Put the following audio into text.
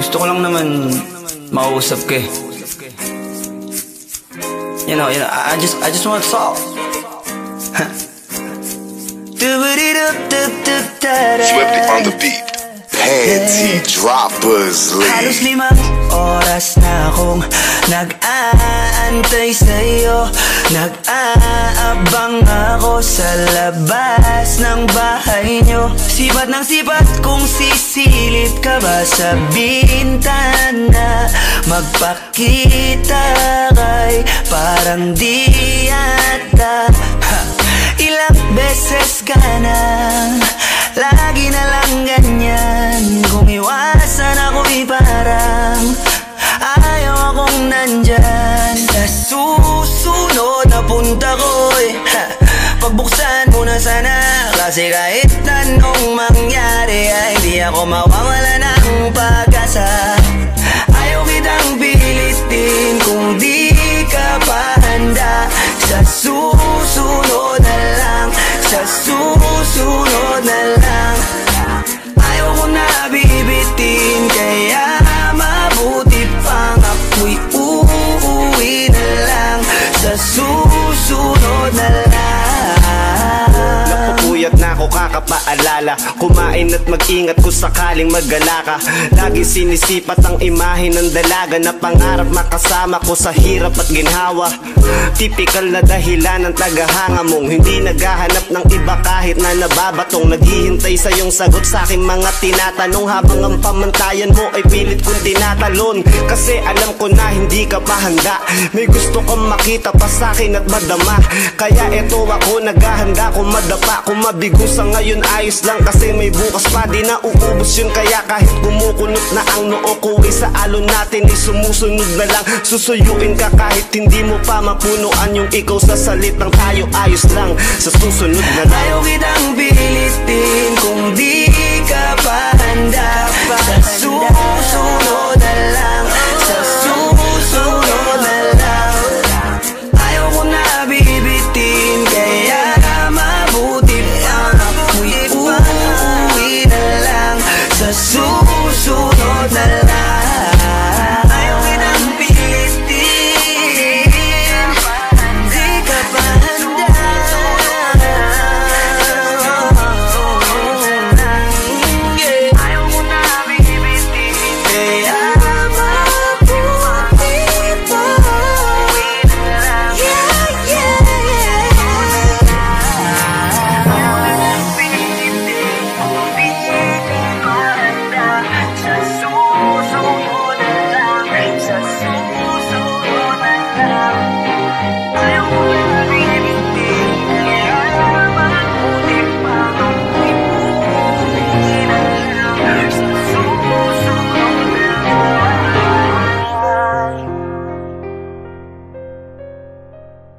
Gusto ko lang naman makausap ka eh. You know, you know, I just, I just want to talk. Swifty on the beat. Panty droppers Halos league. limang oras na akong nag-aantay sa'yo Nag-aabang ako sa labas ng bahay nyo Sipat ng sipat kung sisilip ka ba sa bintana Magpakita kay parang di yata. Ha! Ilang beses ka na Lagi na lang ganyan. Kung iwasan ako'y parang Ayaw akong nandyan. Sa susunod na punta ko'y Pagbuksan mo na sana Kasi kahit anong mangyari Ay di ako mawawala ng pag-asa. Ayaw kitang pilitin Kung di ako kakapaalala Kumain at mag-ingat kung sakaling magala ka. Lagi sinisipat ang imahe ng dalaga Na pangarap makasama ko sa hirap at ginhawa. Typical na dahilan ng tagahanga mong Hindi naghahanap ng iba kahit na nababatong Naghihintay sa iyong sagot sa aking mga tinatanong. Habang ang pamantayan mo ay pilit kong tinatalon. Kasi alam ko na hindi ka pa handa. May gusto kang makita pa sa akin at madama. Kaya eto ako naghahanda kung madapa Kung mabigo sa ngayon ayos lang Kasi may bukas pa. Di na uubos yun Kaya kahit kumukunot na ang noo ko ay sa alon natin ay sumusunod na lang. Susuyuin ka kahit hindi mo pa mapunuan Yung ikaw. Sa salitang tayo ayos lang. Sa susunod na lang. Ayaw kitang